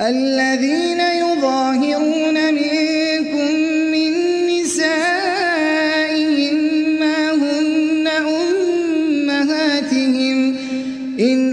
الذين يظاهرون منكم من نسائهم ما هن أمهاتهم إن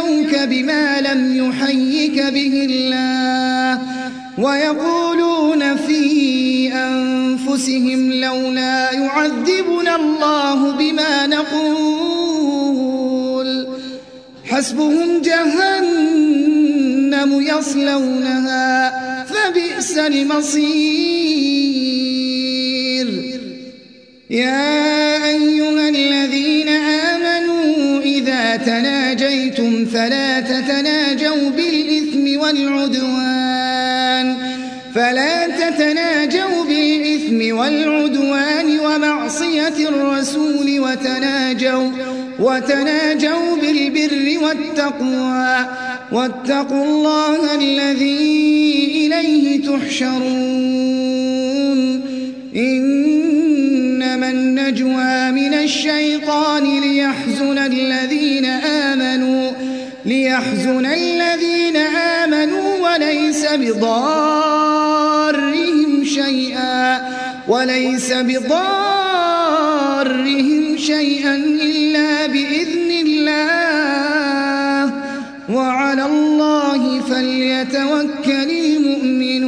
بما لم يحيك به الله. ويقولون في أنفسهم لولا يعذبنا الله بما نقول. حسبهم جهنم يصلونها فبئس المصير. يا أيها الذين آمنوا إذا تناجيتم فلا والعدوان. فلا تتناجوا بالإثم والعدوان ومعصية الرسول وتناجوا وتناجوا بالبر والتقوى. واتقوا الله الذي إليه تحشرون. إنما النجوى من الشيطان ليحزن الذين آمنوا. ليحزن الذين آمنوا وليس بضارهم شيئا وليس بضارهم شيئا إلا بإذن الله. وعلى الله فليتوكل المؤمنون.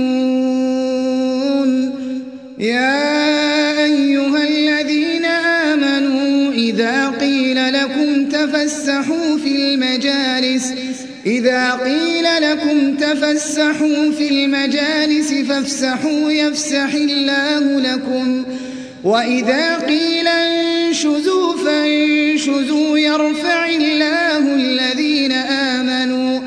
إذا قيل لكم تفسحوا في المجالس فافسحوا يفسح الله لكم. وإذا قيل انشزوا فانشزوا يرفع الله الذين آمنوا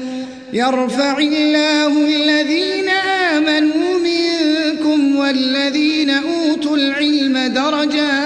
يرفع الله الذين آمنوا منكم والذين أوتوا العلم درجات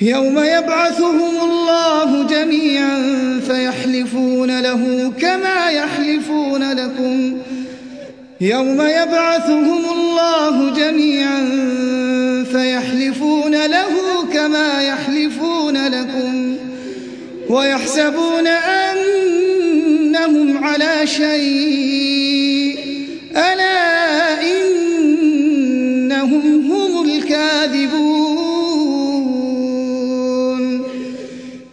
يوم يبعثهم الله جميعا فيحلفون له كما يحلفون لكم. يوم يبعثهم الله جميعا فيحلفون له كما يحلفون لكم. ويحسبون أنهم على شيء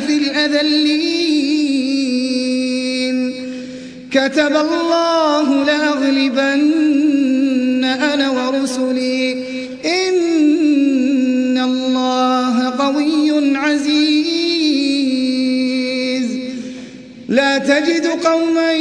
في الأذلين. كتب الله لأغلبن أنا ورسلي. إن الله قوي عزيز. لا تجد قوما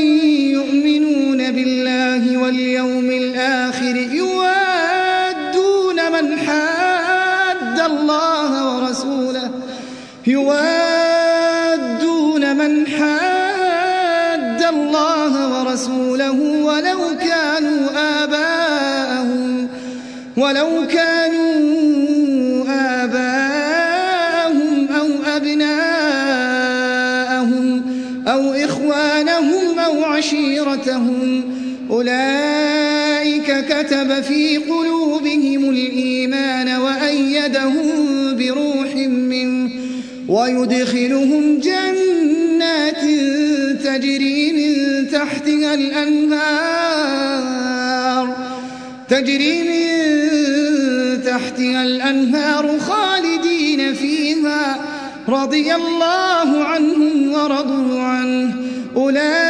حاد الله ورسوله ولو كانوا آباءهم ولو كانوا آباءهم أو أبناءهم أو إخوانهم أو عشيرتهم. أولئك كتب في قلوبهم الإيمان وأيدهم بروح منه ويدخلهم جنة تجري من تحتها الأنهار تجري من تحتها الأنهار خالدين فيها رضي الله عنهم ورضوا عنه. أولئك